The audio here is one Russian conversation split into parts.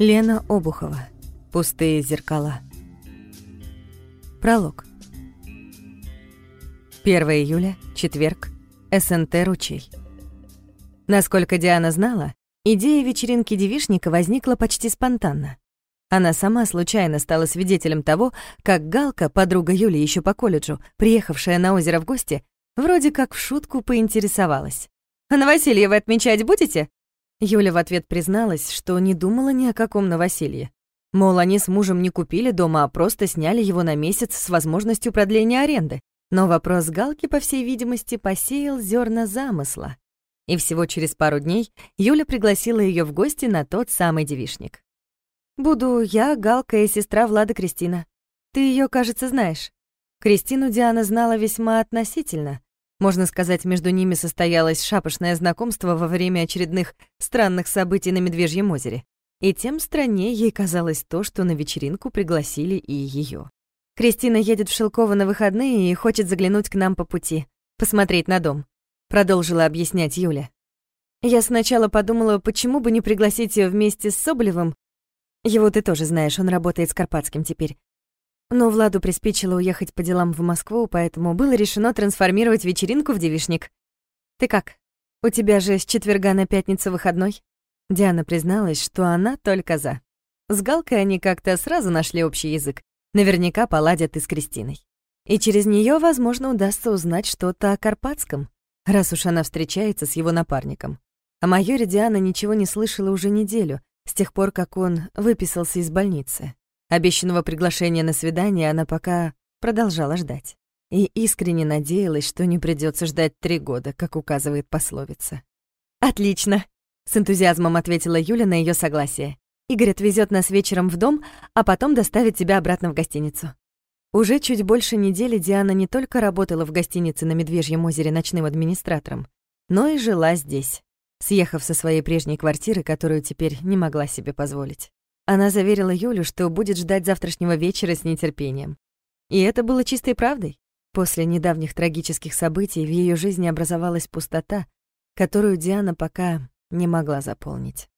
Лена Обухова. Пустые зеркала. Пролог. 1 июля, четверг, СНТ «Ручей». Насколько Диана знала, идея вечеринки девишника возникла почти спонтанно. Она сама случайно стала свидетелем того, как Галка, подруга Юли еще по колледжу, приехавшая на озеро в гости, вроде как в шутку поинтересовалась. «А новоселье вы отмечать будете?» Юля в ответ призналась, что не думала ни о каком новоселье. Мол, они с мужем не купили дома, а просто сняли его на месяц с возможностью продления аренды. Но вопрос Галки, по всей видимости, посеял зерна замысла. И всего через пару дней Юля пригласила ее в гости на тот самый девишник. «Буду я, Галка и сестра Влада Кристина. Ты ее, кажется, знаешь». Кристину Диана знала весьма относительно, можно сказать, между ними состоялось шапошное знакомство во время очередных странных событий на Медвежьем озере. И тем страннее ей казалось то, что на вечеринку пригласили и ее. «Кристина едет в Шелково на выходные и хочет заглянуть к нам по пути, посмотреть на дом», — продолжила объяснять Юля. «Я сначала подумала, почему бы не пригласить ее вместе с Соболевым. Его ты тоже знаешь, он работает с Карпатским теперь. Но Владу приспичило уехать по делам в Москву, поэтому было решено трансформировать вечеринку в девишник. «Ты как? У тебя же с четверга на пятницу выходной?» Диана призналась, что она только за. С Галкой они как-то сразу нашли общий язык. Наверняка поладят и с Кристиной. И через нее, возможно, удастся узнать что-то о Карпатском, раз уж она встречается с его напарником. О майоре Диана ничего не слышала уже неделю, с тех пор, как он выписался из больницы. Обещанного приглашения на свидание она пока продолжала ждать. И искренне надеялась, что не придется ждать три года, как указывает пословица. «Отлично!» — с энтузиазмом ответила Юля на ее согласие. «Игорь отвезет нас вечером в дом, а потом доставит тебя обратно в гостиницу». Уже чуть больше недели Диана не только работала в гостинице на Медвежьем озере ночным администратором, но и жила здесь, съехав со своей прежней квартиры, которую теперь не могла себе позволить. Она заверила Юлю, что будет ждать завтрашнего вечера с нетерпением. И это было чистой правдой. После недавних трагических событий в ее жизни образовалась пустота, которую Диана пока не могла заполнить.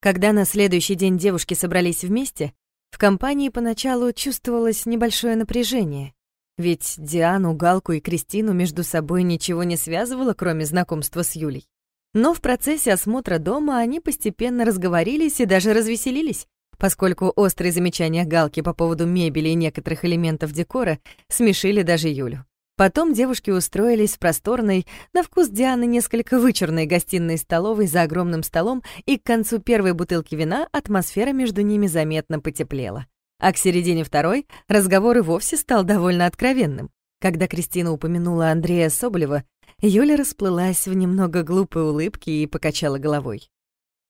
Когда на следующий день девушки собрались вместе, в компании поначалу чувствовалось небольшое напряжение, ведь Диану, Галку и Кристину между собой ничего не связывало, кроме знакомства с Юлей. Но в процессе осмотра дома они постепенно разговорились и даже развеселились, поскольку острые замечания Галки по поводу мебели и некоторых элементов декора смешили даже Юлю. Потом девушки устроились в просторной, на вкус Дианы несколько вычурной гостиной столовой за огромным столом, и к концу первой бутылки вина атмосфера между ними заметно потеплела. А к середине второй разговор и вовсе стал довольно откровенным. Когда Кристина упомянула Андрея Соболева, Юля расплылась в немного глупой улыбке и покачала головой.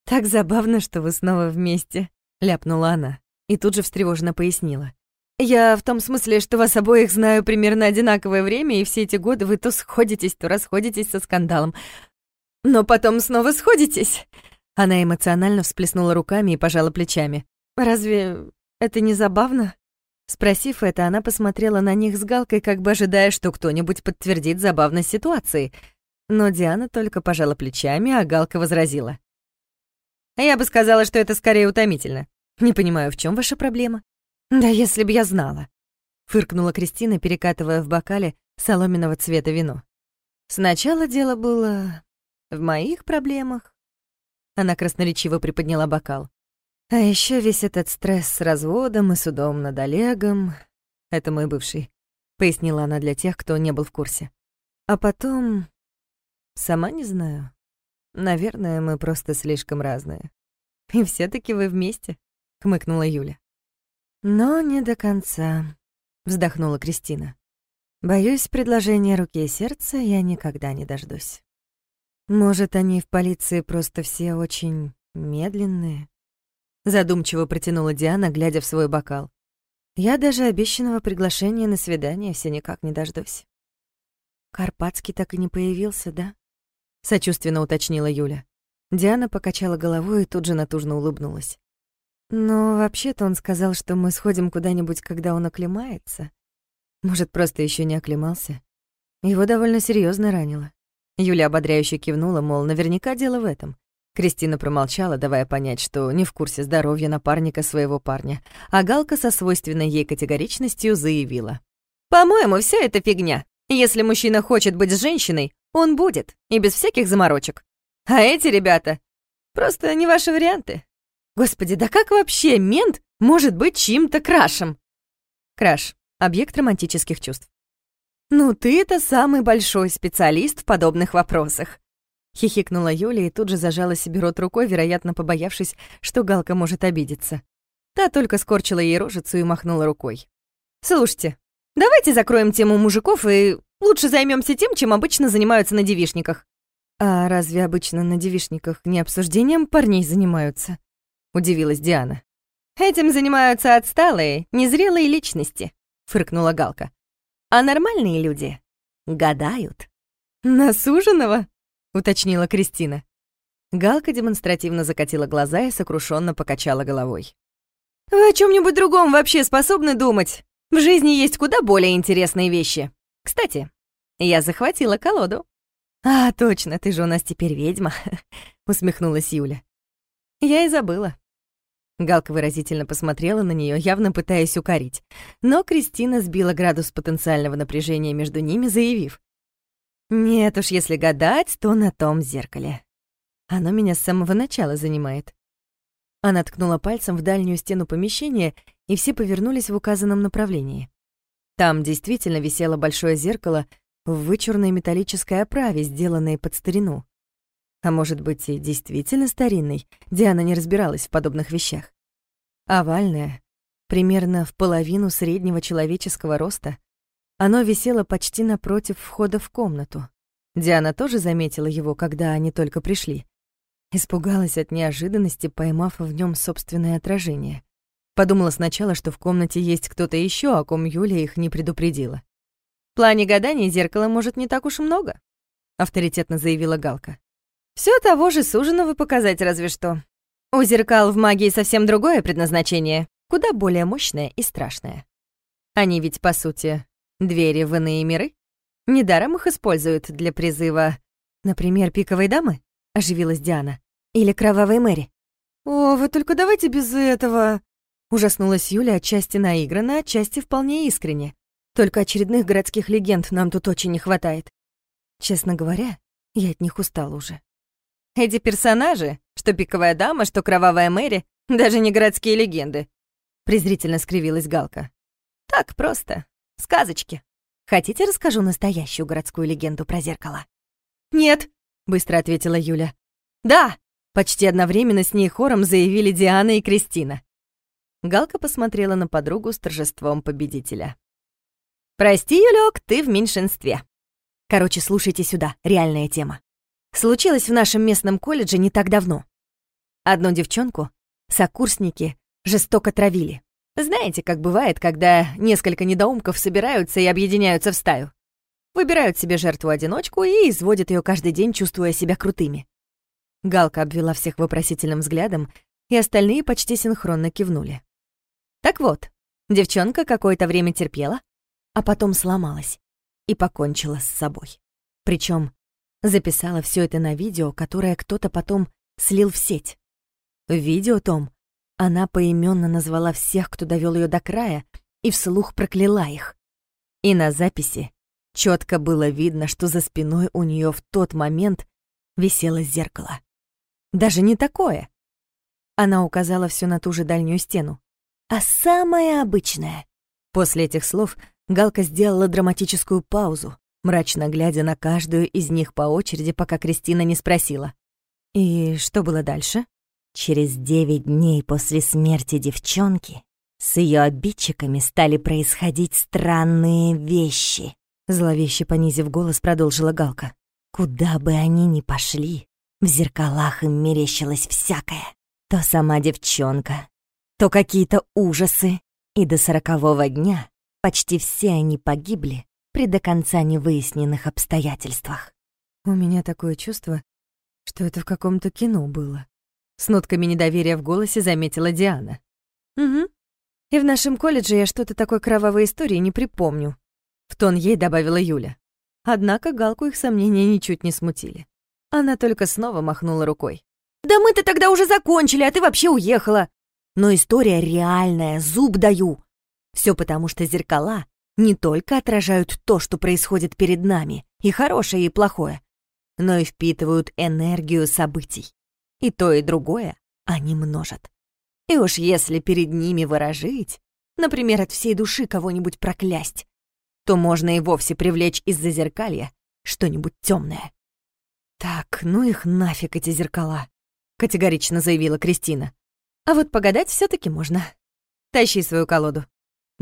«Так забавно, что вы снова вместе», ляпнула она и тут же встревоженно пояснила. «Я в том смысле, что вас обоих знаю примерно одинаковое время, и все эти годы вы то сходитесь, то расходитесь со скандалом. Но потом снова сходитесь!» Она эмоционально всплеснула руками и пожала плечами. «Разве это не забавно?» Спросив это, она посмотрела на них с Галкой, как бы ожидая, что кто-нибудь подтвердит забавность ситуации. Но Диана только пожала плечами, а Галка возразила. «Я бы сказала, что это скорее утомительно. Не понимаю, в чем ваша проблема? Да если бы я знала. Фыркнула Кристина, перекатывая в бокале соломенного цвета вино. Сначала дело было в моих проблемах. Она красноречиво приподняла бокал. А еще весь этот стресс с разводом и судом над Олегом. Это мой бывший, пояснила она для тех, кто не был в курсе. А потом... Сама не знаю. Наверное, мы просто слишком разные. И все таки вы вместе хмыкнула Юля. Но не до конца, вздохнула Кристина. Боюсь, предложения руки и сердца я никогда не дождусь. Может, они в полиции просто все очень медленные? Задумчиво протянула Диана, глядя в свой бокал. Я даже обещанного приглашения на свидание все никак не дождусь. Карпатский так и не появился, да? Сочувственно уточнила Юля. Диана покачала головой и тут же натужно улыбнулась. Но вообще-то он сказал, что мы сходим куда-нибудь, когда он оклемается. Может, просто еще не оклемался. Его довольно серьезно ранило. Юля ободряюще кивнула, мол, наверняка дело в этом. Кристина промолчала, давая понять, что не в курсе здоровья напарника своего парня, а Галка со свойственной ей категоричностью заявила. «По-моему, все это фигня. Если мужчина хочет быть с женщиной, он будет, и без всяких заморочек. А эти ребята просто не ваши варианты. Господи, да как вообще мент может быть чьим-то крашем?» Краш — объект романтических чувств. «Ну ты-то самый большой специалист в подобных вопросах», Хихикнула Юля и тут же зажала себе рот рукой, вероятно, побоявшись, что Галка может обидеться. Та только скорчила ей рожицу и махнула рукой. «Слушайте, давайте закроем тему мужиков и лучше займемся тем, чем обычно занимаются на девишниках». «А разве обычно на девишниках не обсуждением парней занимаются?» — удивилась Диана. «Этим занимаются отсталые, незрелые личности», — фыркнула Галка. «А нормальные люди гадают». «На суженого?» — уточнила Кристина. Галка демонстративно закатила глаза и сокрушенно покачала головой. «Вы о чем нибудь другом вообще способны думать? В жизни есть куда более интересные вещи. Кстати, я захватила колоду». «А, точно, ты же у нас теперь ведьма», — усмехнулась Юля. «Я и забыла». Галка выразительно посмотрела на нее, явно пытаясь укорить. Но Кристина сбила градус потенциального напряжения между ними, заявив. Нет уж, если гадать, то на том зеркале. Оно меня с самого начала занимает. Она ткнула пальцем в дальнюю стену помещения, и все повернулись в указанном направлении. Там действительно висело большое зеркало в вычурной металлической оправе, сделанной под старину. А может быть, и действительно старинной, Диана не разбиралась в подобных вещах. Овальное, примерно в половину среднего человеческого роста, оно висело почти напротив входа в комнату. Диана тоже заметила его, когда они только пришли. Испугалась от неожиданности, поймав в нем собственное отражение. Подумала сначала, что в комнате есть кто-то еще, о ком Юля их не предупредила. «В плане гадания зеркала может не так уж много», — авторитетно заявила Галка. Все того же суженого показать разве что. У зеркал в магии совсем другое предназначение, куда более мощное и страшное. Они ведь, по сути, Двери в иные миры? Недаром их используют для призыва, например, пиковой дамы, оживилась Диана, или кровавой Мэри. О, вы только давайте без этого. Ужаснулась Юля отчасти наигранно, отчасти вполне искренне. Только очередных городских легенд нам тут очень не хватает. Честно говоря, я от них устала уже. Эти персонажи, что пиковая дама, что кровавая Мэри, даже не городские легенды. Презрительно скривилась Галка. Так просто. Сказочки. Хотите, расскажу настоящую городскую легенду про зеркало?» «Нет», — быстро ответила Юля. «Да!» — почти одновременно с ней хором заявили Диана и Кристина. Галка посмотрела на подругу с торжеством победителя. «Прости, Юлёк, ты в меньшинстве. Короче, слушайте сюда, реальная тема. Случилось в нашем местном колледже не так давно. Одну девчонку сокурсники жестоко травили. Знаете, как бывает, когда несколько недоумков собираются и объединяются в стаю? Выбирают себе жертву-одиночку и изводят ее каждый день, чувствуя себя крутыми. Галка обвела всех вопросительным взглядом, и остальные почти синхронно кивнули. Так вот, девчонка какое-то время терпела, а потом сломалась и покончила с собой. Причем записала все это на видео, которое кто-то потом слил в сеть. В видео том она поименно назвала всех, кто довел ее до края, и вслух прокляла их. И на записи четко было видно, что за спиной у нее в тот момент висело зеркало. Даже не такое. Она указала все на ту же дальнюю стену. А самое обычное. После этих слов Галка сделала драматическую паузу, мрачно глядя на каждую из них по очереди, пока Кристина не спросила. «И что было дальше?» Через девять дней после смерти девчонки с ее обидчиками стали происходить странные вещи. Зловеще понизив голос, продолжила Галка. Куда бы они ни пошли, в зеркалах им мерещилось всякое. То сама девчонка, то какие-то ужасы. И до сорокового дня почти все они погибли при до конца невыясненных обстоятельствах. У меня такое чувство, что это в каком-то кино было. С нотками недоверия в голосе заметила Диана. «Угу. И в нашем колледже я что-то такой кровавой истории не припомню», — в тон ей добавила Юля. Однако Галку их сомнения ничуть не смутили. Она только снова махнула рукой. «Да мы-то тогда уже закончили, а ты вообще уехала!» Но история реальная, зуб даю. Все потому, что зеркала не только отражают то, что происходит перед нами, и хорошее, и плохое, но и впитывают энергию событий. И то, и другое они множат. И уж если перед ними выражить, например, от всей души кого-нибудь проклясть, то можно и вовсе привлечь из-за зеркалья что-нибудь темное. «Так, ну их нафиг эти зеркала», — категорично заявила Кристина. «А вот погадать все таки можно. Тащи свою колоду».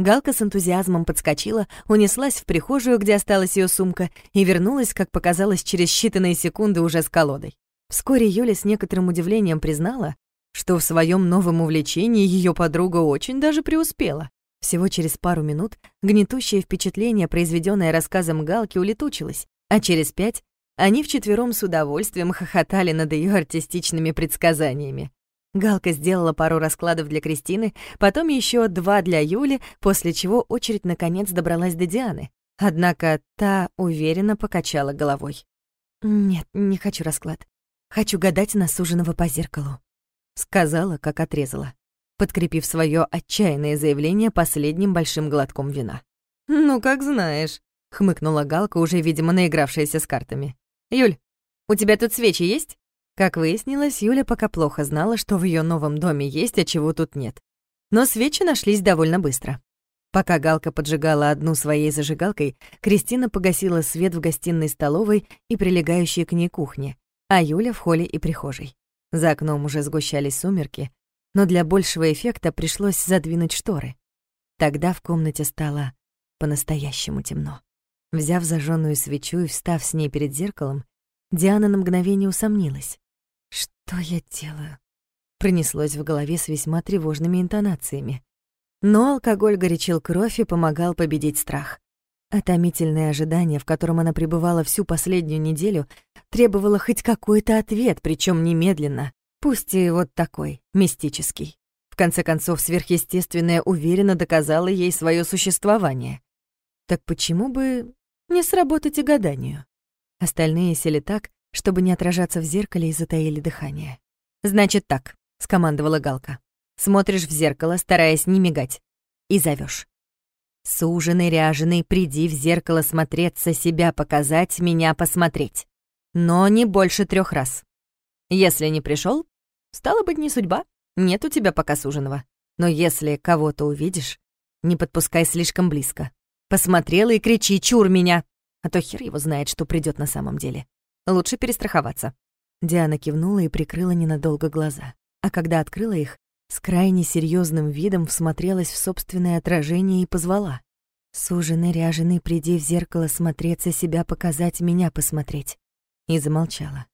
Галка с энтузиазмом подскочила, унеслась в прихожую, где осталась ее сумка, и вернулась, как показалось, через считанные секунды уже с колодой. Вскоре Юля с некоторым удивлением признала, что в своем новом увлечении ее подруга очень даже преуспела. Всего через пару минут гнетущее впечатление, произведенное рассказом Галки, улетучилось, а через пять они вчетвером с удовольствием хохотали над ее артистичными предсказаниями. Галка сделала пару раскладов для Кристины, потом еще два для Юли, после чего очередь наконец добралась до Дианы. Однако та уверенно покачала головой. «Нет, не хочу расклад. Хочу гадать на суженого по зеркалу», — сказала, как отрезала, подкрепив свое отчаянное заявление последним большим глотком вина. «Ну, как знаешь», — хмыкнула Галка, уже, видимо, наигравшаяся с картами. «Юль, у тебя тут свечи есть?» Как выяснилось, Юля пока плохо знала, что в ее новом доме есть, а чего тут нет. Но свечи нашлись довольно быстро. Пока Галка поджигала одну своей зажигалкой, Кристина погасила свет в гостиной столовой и прилегающей к ней кухне, а Юля в холле и прихожей. За окном уже сгущались сумерки, но для большего эффекта пришлось задвинуть шторы. Тогда в комнате стало по-настоящему темно. Взяв зажженную свечу и встав с ней перед зеркалом, Диана на мгновение усомнилась. «Что я делаю?» Пронеслось в голове с весьма тревожными интонациями. Но алкоголь горячил кровь и помогал победить страх. А томительное ожидание, в котором она пребывала всю последнюю неделю, требовало хоть какой-то ответ, причем немедленно, пусть и вот такой, мистический. В конце концов, сверхъестественное уверенно доказало ей свое существование. Так почему бы не сработать и гаданию? Остальные сели так, чтобы не отражаться в зеркале и затаили дыхание. «Значит так», — скомандовала Галка. «Смотришь в зеркало, стараясь не мигать, и зовешь. Суженый, ряженый, приди в зеркало смотреться, себя показать, меня посмотреть. Но не больше трех раз. Если не пришел, стало быть, не судьба. Нет у тебя пока суженого. Но если кого-то увидишь, не подпускай слишком близко. Посмотрела и кричи «Чур меня!» А то хер его знает, что придет на самом деле. Лучше перестраховаться. Диана кивнула и прикрыла ненадолго глаза. А когда открыла их, с крайне серьезным видом всмотрелась в собственное отражение и позвала. «Суженый, ряженый, приди в зеркало смотреться, себя показать, меня посмотреть». И замолчала.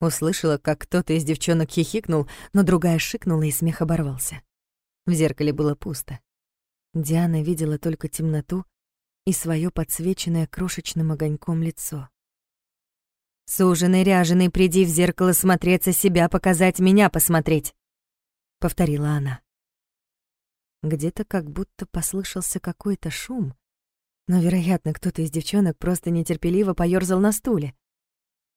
Услышала, как кто-то из девчонок хихикнул, но другая шикнула, и смех оборвался. В зеркале было пусто. Диана видела только темноту и свое подсвеченное крошечным огоньком лицо. «Суженый, ряженый, приди в зеркало смотреться, себя показать, меня посмотреть!» — повторила она. Где-то как будто послышался какой-то шум, но, вероятно, кто-то из девчонок просто нетерпеливо поёрзал на стуле.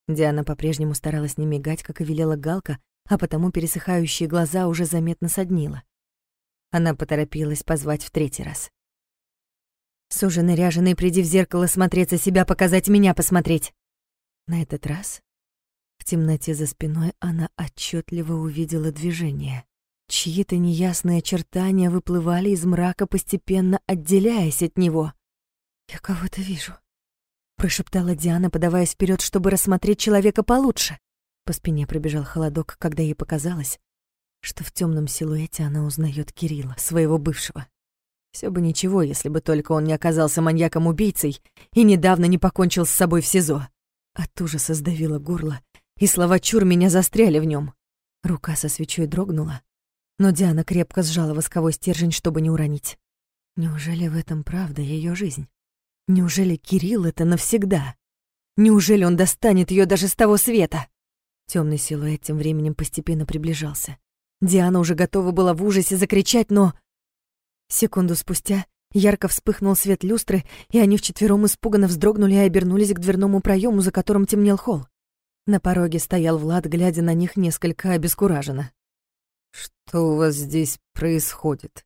Диана по-прежнему старалась не мигать, как и велела Галка, а потому пересыхающие глаза уже заметно соднила. Она поторопилась позвать в третий раз. «Суженый, ряженый, приди в зеркало смотреться, себя показать, меня посмотреть!» На этот раз в темноте за спиной она отчетливо увидела движение. Чьи-то неясные очертания выплывали из мрака, постепенно отделяясь от него. «Я кого-то вижу», — прошептала Диана, подаваясь вперед, чтобы рассмотреть человека получше. По спине пробежал холодок, когда ей показалось, что в темном силуэте она узнает Кирилла, своего бывшего. Все бы ничего, если бы только он не оказался маньяком-убийцей и недавно не покончил с собой в СИЗО. От ужаса сдавило горло, и слова чур меня застряли в нем. Рука со свечой дрогнула, но Диана крепко сжала восковой стержень, чтобы не уронить. Неужели в этом правда ее жизнь? Неужели Кирилл это навсегда? Неужели он достанет ее даже с того света? Темный силуэт тем временем постепенно приближался. Диана уже готова была в ужасе закричать, но... Секунду спустя ярко вспыхнул свет люстры, и они вчетвером испуганно вздрогнули и обернулись к дверному проему, за которым темнел холл. На пороге стоял Влад, глядя на них несколько обескураженно. «Что у вас здесь происходит?»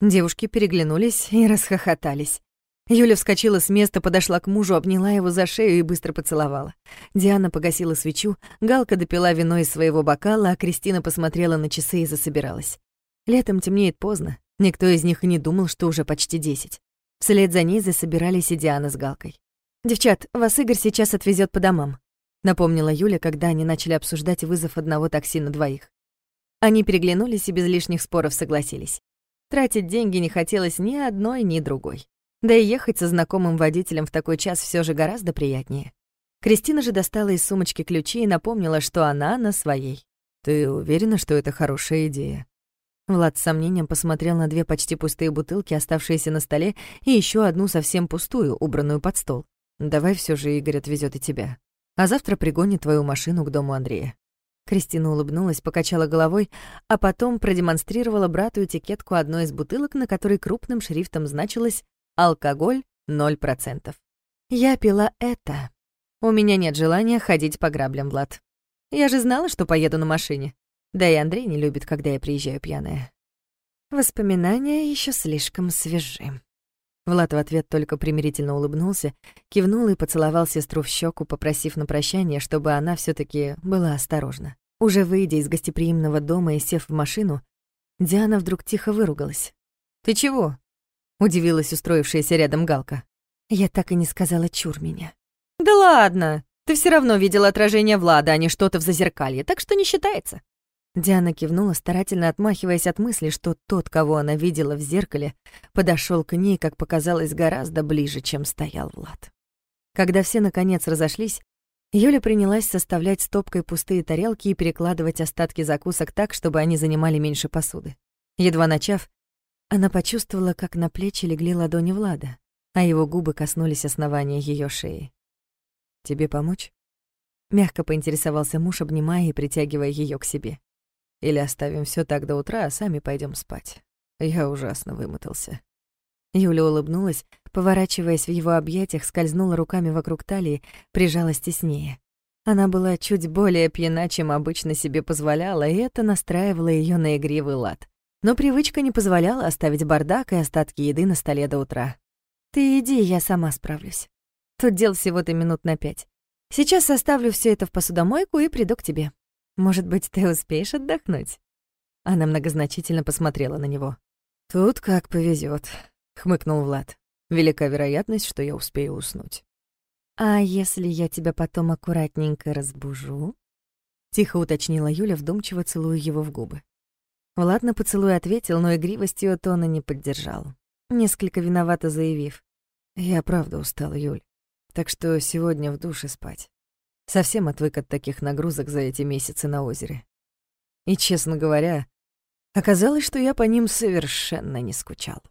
Девушки переглянулись и расхохотались. Юля вскочила с места, подошла к мужу, обняла его за шею и быстро поцеловала. Диана погасила свечу, Галка допила вино из своего бокала, а Кристина посмотрела на часы и засобиралась. Летом темнеет поздно, никто из них и не думал, что уже почти десять. Вслед за ней засобирались и Диана с Галкой. «Девчат, вас Игорь сейчас отвезет по домам», — напомнила Юля, когда они начали обсуждать вызов одного такси на двоих. Они переглянулись и без лишних споров согласились. Тратить деньги не хотелось ни одной, ни другой. Да и ехать со знакомым водителем в такой час все же гораздо приятнее. Кристина же достала из сумочки ключи и напомнила, что она на своей. «Ты уверена, что это хорошая идея?» Влад с сомнением посмотрел на две почти пустые бутылки, оставшиеся на столе, и еще одну совсем пустую, убранную под стол. «Давай все же Игорь отвезет и тебя. А завтра пригонит твою машину к дому Андрея». Кристина улыбнулась, покачала головой, а потом продемонстрировала брату этикетку одной из бутылок, на которой крупным шрифтом значилось Алкоголь 0%. Я пила это. У меня нет желания ходить по граблям, Влад. Я же знала, что поеду на машине. Да и Андрей не любит, когда я приезжаю пьяная. Воспоминания еще слишком свежи. Влад в ответ только примирительно улыбнулся, кивнул и поцеловал сестру в щеку, попросив на прощание, чтобы она все таки была осторожна. Уже выйдя из гостеприимного дома и сев в машину, Диана вдруг тихо выругалась. «Ты чего?» удивилась устроившаяся рядом Галка. Я так и не сказала чур меня. Да ладно, ты все равно видела отражение Влада, а не что-то в зазеркалье, так что не считается. Диана кивнула, старательно отмахиваясь от мысли, что тот, кого она видела в зеркале, подошел к ней, как показалось, гораздо ближе, чем стоял Влад. Когда все наконец разошлись, Юля принялась составлять стопкой пустые тарелки и перекладывать остатки закусок так, чтобы они занимали меньше посуды. Едва начав, она почувствовала, как на плечи легли ладони Влада, а его губы коснулись основания ее шеи. «Тебе помочь?» Мягко поинтересовался муж, обнимая и притягивая ее к себе. «Или оставим все так до утра, а сами пойдем спать. Я ужасно вымотался». Юля улыбнулась, поворачиваясь в его объятиях, скользнула руками вокруг талии, прижалась теснее. Она была чуть более пьяна, чем обычно себе позволяла, и это настраивало ее на игривый лад. Но привычка не позволяла оставить бардак и остатки еды на столе до утра. «Ты иди, я сама справлюсь. Тут дел всего-то минут на пять. Сейчас составлю все это в посудомойку и приду к тебе. Может быть, ты успеешь отдохнуть?» Она многозначительно посмотрела на него. «Тут как повезет, хмыкнул Влад. «Велика вероятность, что я успею уснуть». «А если я тебя потом аккуратненько разбужу?» Тихо уточнила Юля, вдумчиво целуя его в губы. Влад на поцелуй ответил, но игривость ее тона не поддержал, несколько виновато заявив. «Я правда устал, Юль, так что сегодня в душе спать. Совсем отвык от таких нагрузок за эти месяцы на озере. И, честно говоря, оказалось, что я по ним совершенно не скучал».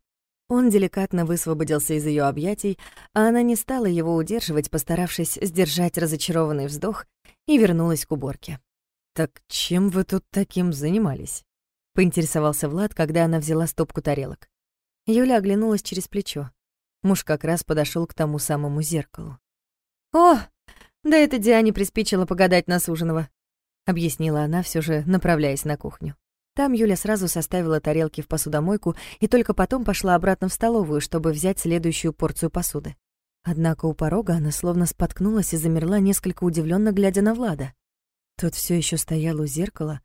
Он деликатно высвободился из ее объятий, а она не стала его удерживать, постаравшись сдержать разочарованный вздох, и вернулась к уборке. «Так чем вы тут таким занимались?» поинтересовался Влад, когда она взяла стопку тарелок. Юля оглянулась через плечо. Муж как раз подошел к тому самому зеркалу. «О, да это Диане приспичило погадать на суженого», — объяснила она, все же направляясь на кухню. Там Юля сразу составила тарелки в посудомойку и только потом пошла обратно в столовую, чтобы взять следующую порцию посуды. Однако у порога она словно споткнулась и замерла, несколько удивленно глядя на Влада. Тот все еще стоял у зеркала,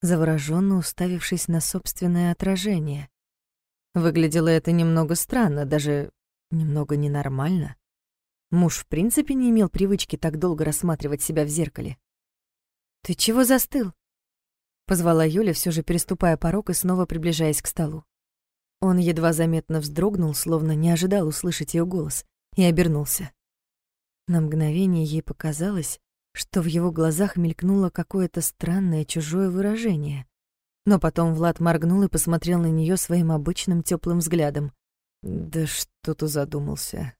завороженно уставившись на собственное отражение. Выглядело это немного странно, даже немного ненормально. Муж в принципе не имел привычки так долго рассматривать себя в зеркале. «Ты чего застыл?» — позвала Юля, все же переступая порог и снова приближаясь к столу. Он едва заметно вздрогнул, словно не ожидал услышать ее голос, и обернулся. На мгновение ей показалось, что в его глазах мелькнуло какое-то странное чужое выражение. Но потом Влад моргнул и посмотрел на нее своим обычным теплым взглядом. «Да что-то задумался.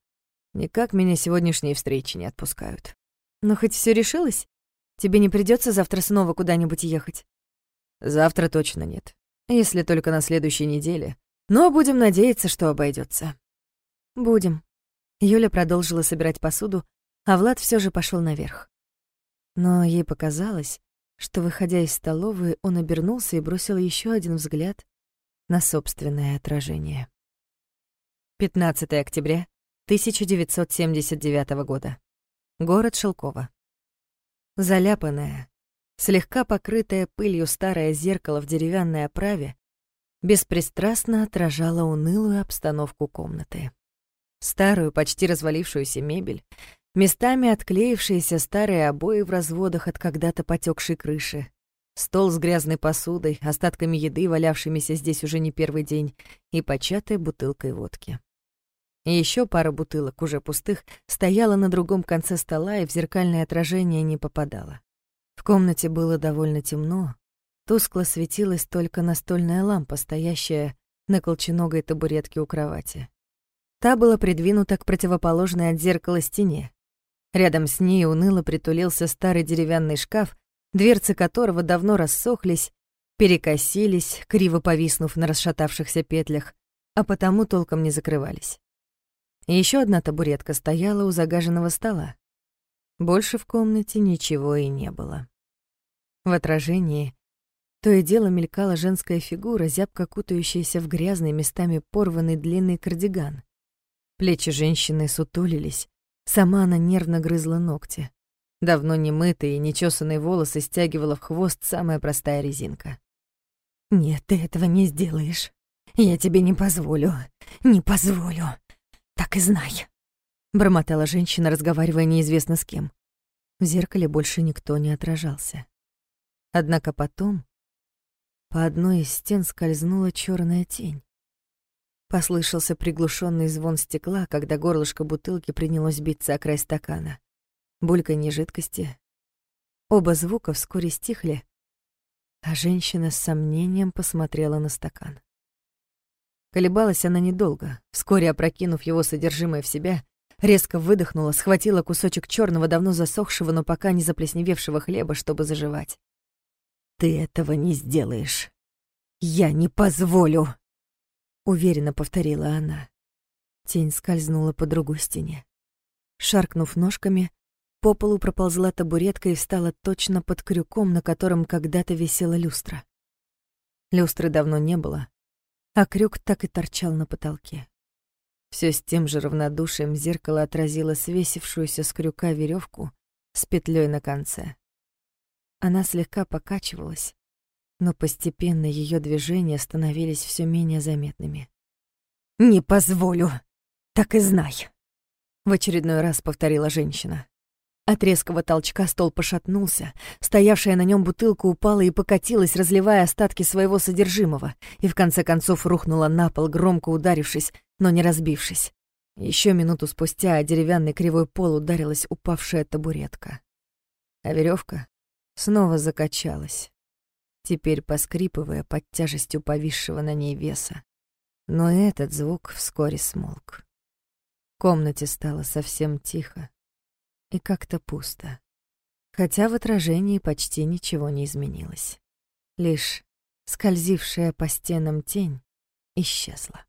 Никак меня сегодняшние встречи не отпускают». «Но хоть все решилось? Тебе не придется завтра снова куда-нибудь ехать?» «Завтра точно нет. Если только на следующей неделе. Но будем надеяться, что обойдется. «Будем». Юля продолжила собирать посуду, а Влад все же пошел наверх. Но ей показалось, что, выходя из столовой, он обернулся и бросил еще один взгляд на собственное отражение. 15 октября 1979 года. Город Шелково. Заляпанное, слегка покрытое пылью старое зеркало в деревянной оправе беспристрастно отражало унылую обстановку комнаты. Старую, почти развалившуюся мебель, местами отклеившиеся старые обои в разводах от когда-то потекшей крыши, стол с грязной посудой, остатками еды, валявшимися здесь уже не первый день, и початой бутылкой водки. Еще пара бутылок, уже пустых, стояла на другом конце стола и в зеркальное отражение не попадала. В комнате было довольно темно, тускло светилась только настольная лампа, стоящая на колченогой табуретке у кровати. Та была придвинута к противоположной от зеркала стене. Рядом с ней уныло притулился старый деревянный шкаф, дверцы которого давно рассохлись, перекосились, криво повиснув на расшатавшихся петлях, а потому толком не закрывались. Еще одна табуретка стояла у загаженного стола. Больше в комнате ничего и не было. В отражении то и дело мелькала женская фигура, зябко кутающаяся в грязный, местами порванный длинный кардиган. Плечи женщины сутулились, сама она нервно грызла ногти. Давно не мытые и нечесанные волосы стягивала в хвост самая простая резинка. «Нет, ты этого не сделаешь. Я тебе не позволю. Не позволю. Так и знай», — бормотала женщина, разговаривая неизвестно с кем. В зеркале больше никто не отражался. Однако потом по одной из стен скользнула черная тень. Послышался приглушенный звон стекла, когда горлышко бутылки принялось биться о край стакана. Бульканье жидкости. Оба звука вскоре стихли, а женщина с сомнением посмотрела на стакан. Колебалась она недолго, вскоре опрокинув его содержимое в себя, резко выдохнула, схватила кусочек черного давно засохшего, но пока не заплесневевшего хлеба, чтобы заживать. «Ты этого не сделаешь. Я не позволю!» уверенно повторила она. Тень скользнула по другой стене. Шаркнув ножками, по полу проползла табуретка и встала точно под крюком, на котором когда-то висела люстра. Люстры давно не было, а крюк так и торчал на потолке. Все с тем же равнодушием зеркало отразило свесившуюся с крюка веревку с петлей на конце. Она слегка покачивалась, но постепенно ее движения становились все менее заметными. «Не позволю! Так и знай!» В очередной раз повторила женщина. От резкого толчка стол пошатнулся, стоявшая на нем бутылка упала и покатилась, разливая остатки своего содержимого, и в конце концов рухнула на пол, громко ударившись, но не разбившись. Еще минуту спустя о деревянный кривой пол ударилась упавшая табуретка. А веревка снова закачалась, теперь поскрипывая под тяжестью повисшего на ней веса. Но этот звук вскоре смолк. В комнате стало совсем тихо и как-то пусто, хотя в отражении почти ничего не изменилось. Лишь скользившая по стенам тень исчезла.